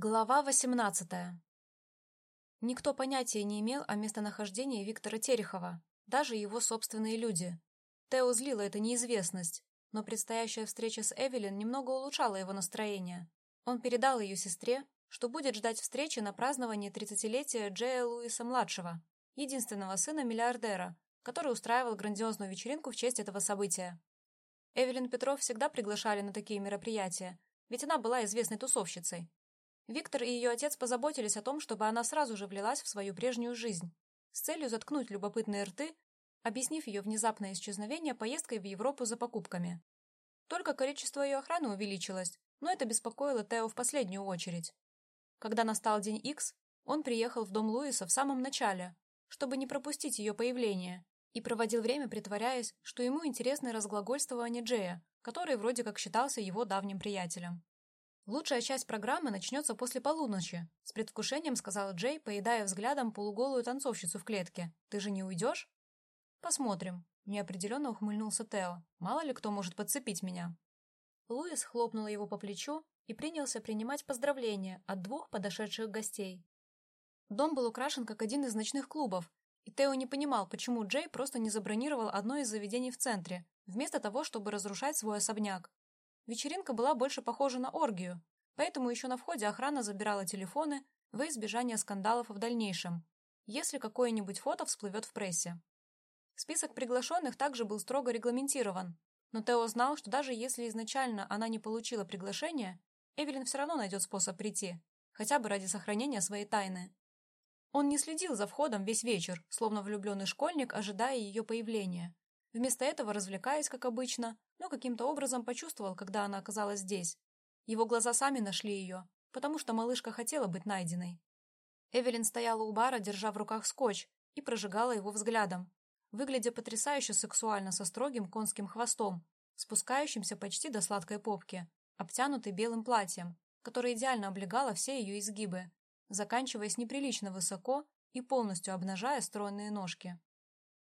Глава 18. Никто понятия не имел о местонахождении Виктора Терехова, даже его собственные люди. Тео злила эта неизвестность, но предстоящая встреча с Эвелин немного улучшала его настроение. Он передал ее сестре, что будет ждать встречи на праздновании 30-летия Джея Луиса-младшего, единственного сына миллиардера, который устраивал грандиозную вечеринку в честь этого события. Эвелин Петров всегда приглашали на такие мероприятия, ведь она была известной тусовщицей. Виктор и ее отец позаботились о том, чтобы она сразу же влилась в свою прежнюю жизнь, с целью заткнуть любопытные рты, объяснив ее внезапное исчезновение поездкой в Европу за покупками. Только количество ее охраны увеличилось, но это беспокоило Тео в последнюю очередь. Когда настал день X, он приехал в дом Луиса в самом начале, чтобы не пропустить ее появление, и проводил время, притворяясь, что ему интересны разглагольствования Джея, который вроде как считался его давним приятелем. «Лучшая часть программы начнется после полуночи», — с предвкушением сказал Джей, поедая взглядом полуголую танцовщицу в клетке. «Ты же не уйдешь?» «Посмотрим», — неопределенно ухмыльнулся Тео. «Мало ли кто может подцепить меня». Луис хлопнул его по плечу и принялся принимать поздравления от двух подошедших гостей. Дом был украшен как один из ночных клубов, и Тео не понимал, почему Джей просто не забронировал одно из заведений в центре, вместо того, чтобы разрушать свой особняк. Вечеринка была больше похожа на оргию, поэтому еще на входе охрана забирала телефоны во избежание скандалов в дальнейшем, если какое-нибудь фото всплывет в прессе. Список приглашенных также был строго регламентирован, но Тео знал, что даже если изначально она не получила приглашение, Эвелин все равно найдет способ прийти, хотя бы ради сохранения своей тайны. Он не следил за входом весь вечер, словно влюбленный школьник, ожидая ее появления. Вместо этого, развлекаясь, как обычно, но каким-то образом почувствовал, когда она оказалась здесь. Его глаза сами нашли ее, потому что малышка хотела быть найденной. Эвелин стояла у бара, держа в руках скотч, и прожигала его взглядом, выглядя потрясающе сексуально со строгим конским хвостом, спускающимся почти до сладкой попки, обтянутой белым платьем, которое идеально облегало все ее изгибы, заканчиваясь неприлично высоко и полностью обнажая стройные ножки.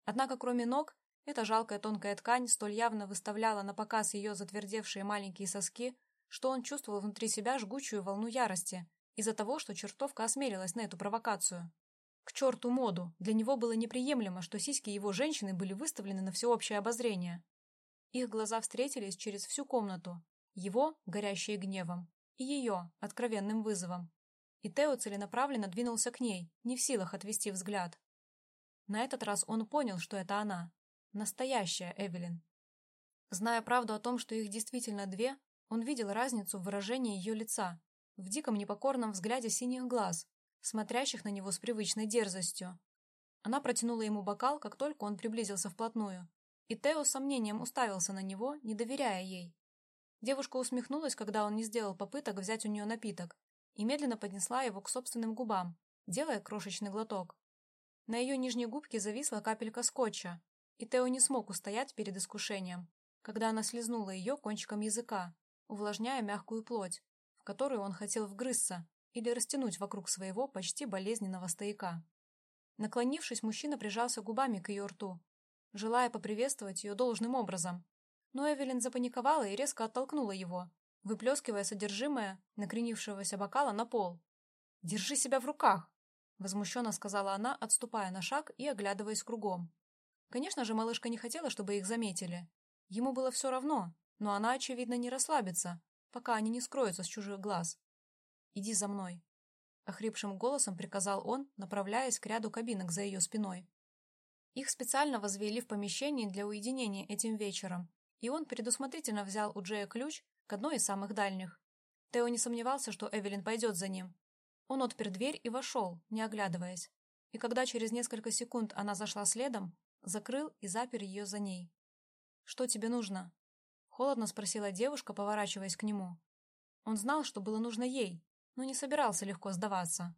Однако кроме ног эта жалкая тонкая ткань столь явно выставляла на показ ее затвердевшие маленькие соски, что он чувствовал внутри себя жгучую волну ярости из-за того, что чертовка осмелилась на эту провокацию. К черту моду, для него было неприемлемо, что сиськи его женщины были выставлены на всеобщее обозрение. Их глаза встретились через всю комнату, его, горящие гневом, и ее, откровенным вызовом. И Тео целенаправленно двинулся к ней, не в силах отвести взгляд. На этот раз он понял, что это она, Настоящая Эвелин. Зная правду о том, что их действительно две, он видел разницу в выражении ее лица, в диком непокорном взгляде синих глаз, смотрящих на него с привычной дерзостью. Она протянула ему бокал, как только он приблизился вплотную, и Тео с сомнением уставился на него, не доверяя ей. Девушка усмехнулась, когда он не сделал попыток взять у нее напиток, и медленно поднесла его к собственным губам, делая крошечный глоток. На ее нижней губке зависла капелька скотча, и Тео не смог устоять перед искушением, когда она слезнула ее кончиком языка, увлажняя мягкую плоть, в которую он хотел вгрызться или растянуть вокруг своего почти болезненного стояка. Наклонившись, мужчина прижался губами к ее рту, желая поприветствовать ее должным образом. Но Эвелин запаниковала и резко оттолкнула его, выплескивая содержимое накренившегося бокала на пол. «Держи себя в руках!» — возмущенно сказала она, отступая на шаг и оглядываясь кругом. Конечно же, малышка не хотела, чтобы их заметили. Ему было все равно, но она, очевидно, не расслабится, пока они не скроются с чужих глаз. «Иди за мной», — охрипшим голосом приказал он, направляясь к ряду кабинок за ее спиной. Их специально возвели в помещении для уединения этим вечером, и он предусмотрительно взял у Джея ключ к одной из самых дальних. Тео не сомневался, что Эвелин пойдет за ним. Он отпер дверь и вошел, не оглядываясь. И когда через несколько секунд она зашла следом, закрыл и запер ее за ней. «Что тебе нужно?» — холодно спросила девушка, поворачиваясь к нему. Он знал, что было нужно ей, но не собирался легко сдаваться.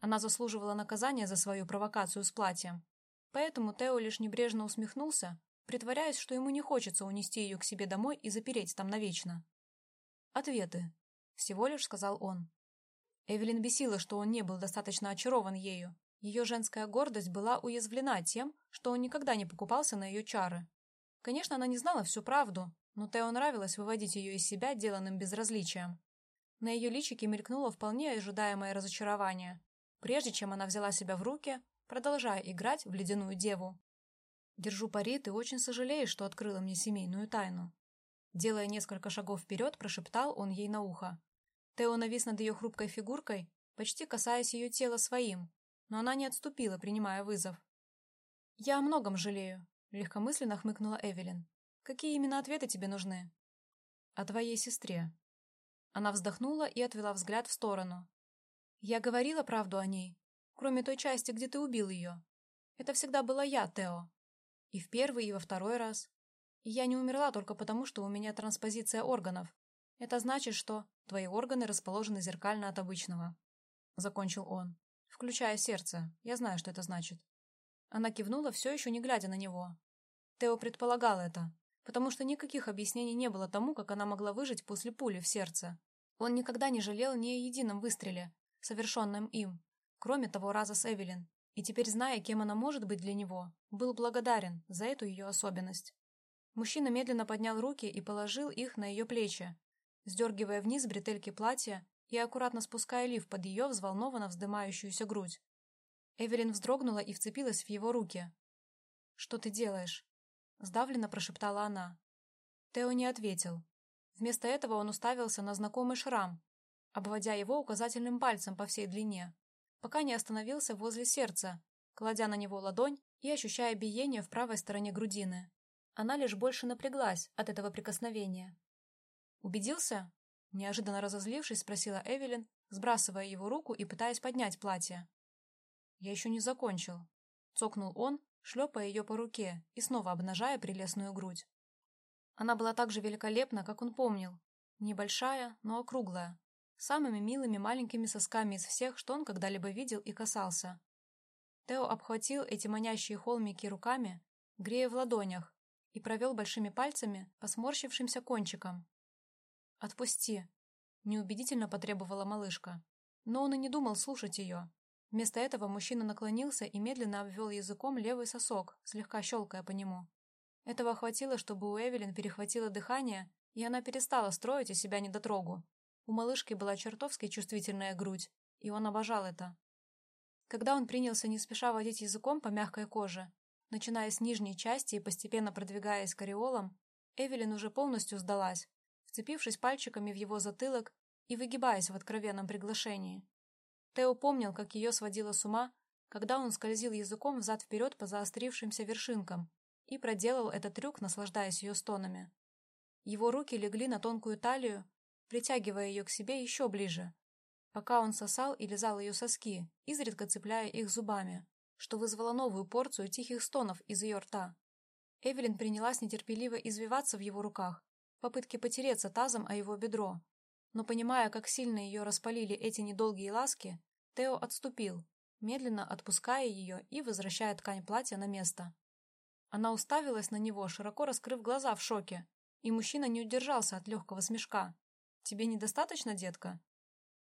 Она заслуживала наказания за свою провокацию с платьем. Поэтому Тео лишь небрежно усмехнулся, притворяясь, что ему не хочется унести ее к себе домой и запереть там навечно. «Ответы», — всего лишь сказал он. Эвелин бесила, что он не был достаточно очарован ею, ее женская гордость была уязвлена тем, что он никогда не покупался на ее чары. Конечно, она не знала всю правду, но Тео нравилось выводить ее из себя деланным безразличием. На ее личике мелькнуло вполне ожидаемое разочарование, прежде чем она взяла себя в руки, продолжая играть в ледяную деву. «Держу пари, ты очень сожалеешь, что открыла мне семейную тайну». Делая несколько шагов вперед, прошептал он ей на ухо. Тео навис над ее хрупкой фигуркой, почти касаясь ее тела своим, но она не отступила, принимая вызов. «Я о многом жалею», — легкомысленно хмыкнула Эвелин. «Какие именно ответы тебе нужны?» «О твоей сестре». Она вздохнула и отвела взгляд в сторону. «Я говорила правду о ней, кроме той части, где ты убил ее. Это всегда была я, Тео. И в первый, и во второй раз. И я не умерла только потому, что у меня транспозиция органов. Это значит, что твои органы расположены зеркально от обычного. Закончил он. Включая сердце. Я знаю, что это значит. Она кивнула, все еще не глядя на него. Тео предполагал это, потому что никаких объяснений не было тому, как она могла выжить после пули в сердце. Он никогда не жалел ни о едином выстреле, совершенном им, кроме того раза с Эвелин, и теперь, зная, кем она может быть для него, был благодарен за эту ее особенность. Мужчина медленно поднял руки и положил их на ее плечи, сдергивая вниз бретельки платья и аккуратно спуская лиф под ее взволнованно вздымающуюся грудь. Эвелин вздрогнула и вцепилась в его руки. «Что ты делаешь?» — сдавленно прошептала она. Тео не ответил. Вместо этого он уставился на знакомый шрам, обводя его указательным пальцем по всей длине, пока не остановился возле сердца, кладя на него ладонь и ощущая биение в правой стороне грудины. Она лишь больше напряглась от этого прикосновения. «Убедился?» — неожиданно разозлившись, спросила Эвелин, сбрасывая его руку и пытаясь поднять платье. «Я еще не закончил», — цокнул он, шлепая ее по руке и снова обнажая прелестную грудь. Она была так же великолепна, как он помнил. Небольшая, но округлая, самыми милыми маленькими сосками из всех, что он когда-либо видел и касался. Тео обхватил эти манящие холмики руками, грея в ладонях, и провел большими пальцами по сморщившимся кончикам. «Отпусти!» — неубедительно потребовала малышка. Но он и не думал слушать ее. Вместо этого мужчина наклонился и медленно обвел языком левый сосок, слегка щелкая по нему. Этого хватило, чтобы у Эвелин перехватило дыхание, и она перестала строить из себя недотрогу. У малышки была чертовски чувствительная грудь, и он обожал это. Когда он принялся не спеша водить языком по мягкой коже, начиная с нижней части и постепенно продвигаясь к Эвелин уже полностью сдалась, вцепившись пальчиками в его затылок и выгибаясь в откровенном приглашении. Тео помнил, как ее сводило с ума, когда он скользил языком взад-вперед по заострившимся вершинкам и проделал этот трюк, наслаждаясь ее стонами. Его руки легли на тонкую талию, притягивая ее к себе еще ближе, пока он сосал и лизал ее соски, изредка цепляя их зубами, что вызвало новую порцию тихих стонов из ее рта. Эвелин принялась нетерпеливо извиваться в его руках, попытке потереться тазом о его бедро. Но понимая, как сильно ее распалили эти недолгие ласки, Тео отступил, медленно отпуская ее и возвращая ткань платья на место. Она уставилась на него, широко раскрыв глаза в шоке, и мужчина не удержался от легкого смешка. «Тебе недостаточно, детка?»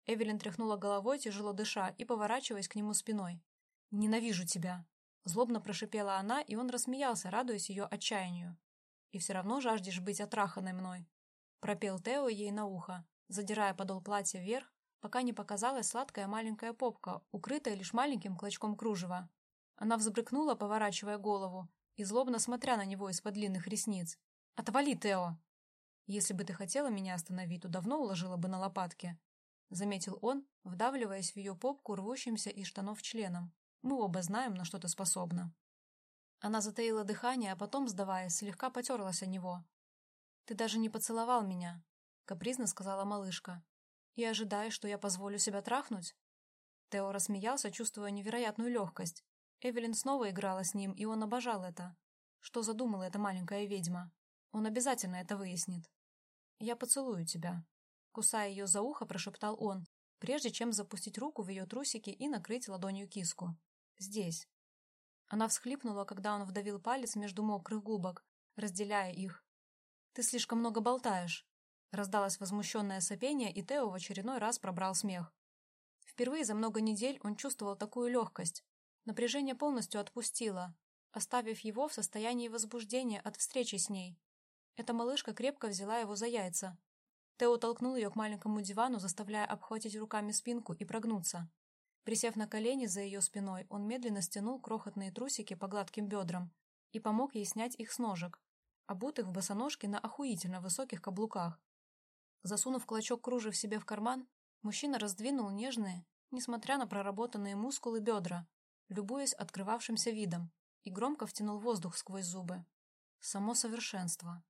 Эвелин тряхнула головой, тяжело дыша, и поворачиваясь к нему спиной. «Ненавижу тебя!» Злобно прошипела она, и он рассмеялся, радуясь ее отчаянию. «И все равно жаждешь быть отраханной мной», — пропел Тео ей на ухо, задирая подол платья вверх, пока не показалась сладкая маленькая попка, укрытая лишь маленьким клочком кружева. Она взбрыкнула, поворачивая голову, и злобно смотря на него из-под длинных ресниц. «Отвали, Тео!» «Если бы ты хотела меня остановить, то давно уложила бы на лопатки», — заметил он, вдавливаясь в ее попку рвущимся из штанов членом. «Мы оба знаем, на что ты способна». Она затаила дыхание, а потом, сдаваясь, слегка потерлась о него. «Ты даже не поцеловал меня», — капризно сказала малышка. «И ожидаешь, что я позволю себя трахнуть?» Тео рассмеялся, чувствуя невероятную легкость. Эвелин снова играла с ним, и он обожал это. Что задумала эта маленькая ведьма? Он обязательно это выяснит. «Я поцелую тебя», — кусая ее за ухо, прошептал он, прежде чем запустить руку в ее трусики и накрыть ладонью киску. «Здесь». Она всхлипнула, когда он вдавил палец между мокрых губок, разделяя их. «Ты слишком много болтаешь», — раздалось возмущенное сопение, и Тео в очередной раз пробрал смех. Впервые за много недель он чувствовал такую легкость. Напряжение полностью отпустило, оставив его в состоянии возбуждения от встречи с ней. Эта малышка крепко взяла его за яйца. Тео толкнул ее к маленькому дивану, заставляя обхватить руками спинку и прогнуться. Присев на колени за ее спиной, он медленно стянул крохотные трусики по гладким бедрам и помог ей снять их с ножек, обутых в босоножки на охуительно высоких каблуках. Засунув клочок кружев себе в карман, мужчина раздвинул нежные, несмотря на проработанные мускулы бедра, любуясь открывавшимся видом, и громко втянул воздух сквозь зубы. Само совершенство.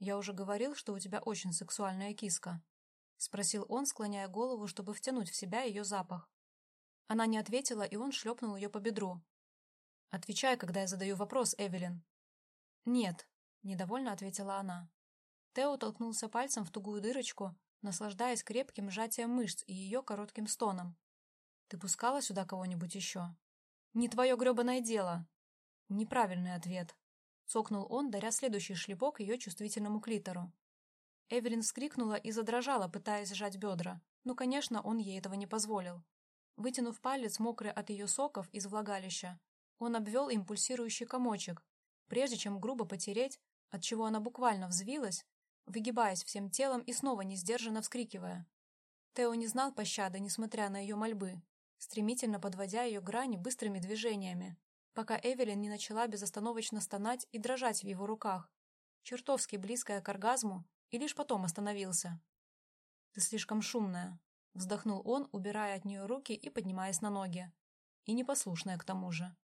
«Я уже говорил, что у тебя очень сексуальная киска», — спросил он, склоняя голову, чтобы втянуть в себя ее запах. Она не ответила, и он шлепнул ее по бедру. «Отвечай, когда я задаю вопрос, Эвелин». «Нет», — недовольно ответила она. Тео толкнулся пальцем в тугую дырочку, наслаждаясь крепким сжатием мышц и ее коротким стоном. «Ты пускала сюда кого-нибудь еще?» «Не твое гребаное дело!» «Неправильный ответ», — цокнул он, даря следующий шлепок ее чувствительному клитору. Эвелин вскрикнула и задрожала, пытаясь сжать бедра, но, конечно, он ей этого не позволил. Вытянув палец, мокрый от ее соков, из влагалища, он обвел им пульсирующий комочек, прежде чем грубо потереть, отчего она буквально взвилась, выгибаясь всем телом и снова несдержанно вскрикивая. Тео не знал пощады, несмотря на ее мольбы, стремительно подводя ее грани быстрыми движениями, пока Эвелин не начала безостановочно стонать и дрожать в его руках, чертовски близкая к оргазму, и лишь потом остановился. «Ты слишком шумная», — вздохнул он, убирая от нее руки и поднимаясь на ноги. «И непослушная к тому же».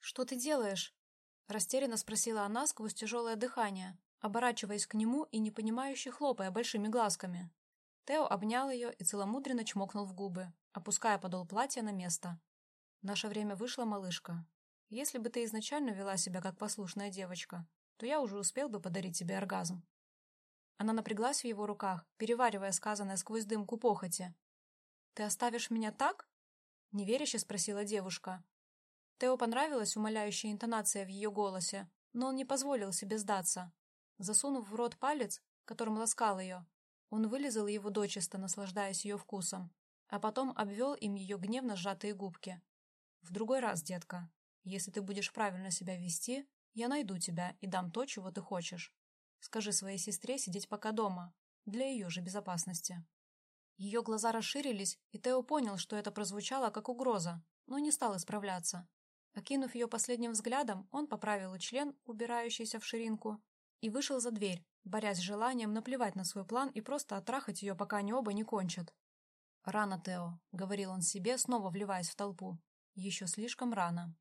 «Что ты делаешь?» — растерянно спросила она сквозь тяжелое дыхание, оборачиваясь к нему и непонимающе хлопая большими глазками. Тео обнял ее и целомудренно чмокнул в губы, опуская подол платья на место. «Наше время вышло, малышка. Если бы ты изначально вела себя как послушная девочка, то я уже успел бы подарить тебе оргазм». Она напряглась в его руках, переваривая сказанное сквозь дымку похоти. «Ты оставишь меня так?» — неверяще спросила девушка. Тео понравилась умоляющая интонация в ее голосе, но он не позволил себе сдаться. Засунув в рот палец, которым ласкал ее, он вылезал его дочисто, наслаждаясь ее вкусом, а потом обвел им ее гневно сжатые губки. «В другой раз, детка, если ты будешь правильно себя вести, я найду тебя и дам то, чего ты хочешь. Скажи своей сестре сидеть пока дома, для ее же безопасности». Ее глаза расширились, и Тео понял, что это прозвучало как угроза, но не стал исправляться. Окинув ее последним взглядом, он поправил член, убирающийся в ширинку, и вышел за дверь, борясь с желанием наплевать на свой план и просто оттрахать ее, пока они оба не кончат. «Рано, Тео», — говорил он себе, снова вливаясь в толпу. «Еще слишком рано».